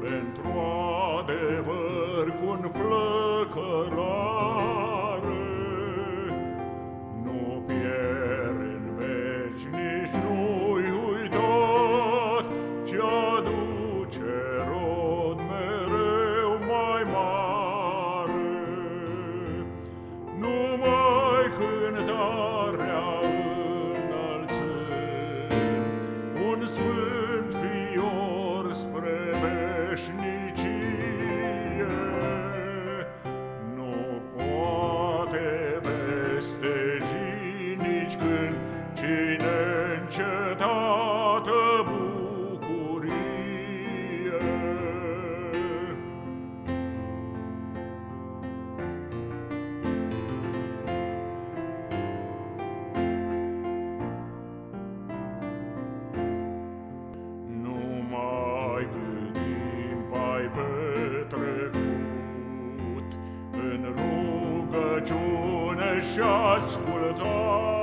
pentru adevăr cu un flăcăra. Încetată bucurie. Nu mai cât timp ai petrecut În rugăciune și ascultare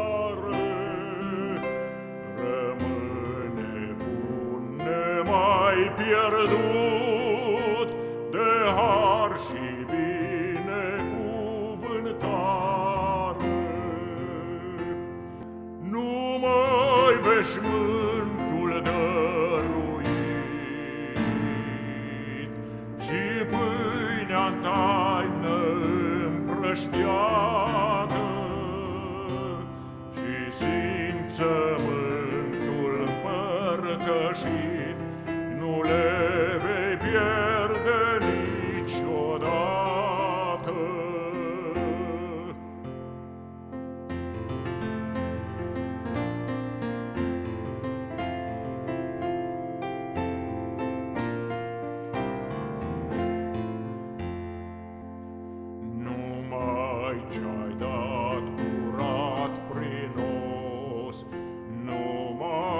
pierdut De har și binecuvântare. Numai veșmântul dăruit Și pâinea taină împrăștiată Și simțământul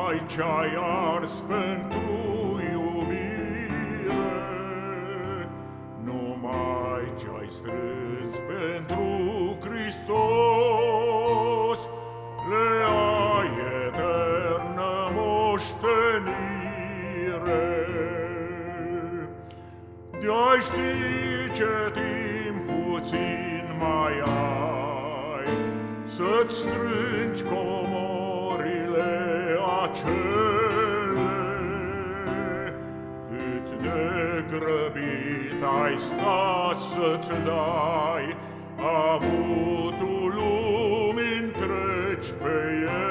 Numai ce-ai ars pentru iubire, Numai ce-ai strâns pentru Hristos, Le ai eternă moștenire. De-ai ști ce timp puțin mai ai Să-ți strângi comorile cele, Cât de grăbit ai stat să-ți dai Avutul lumii întregi pe.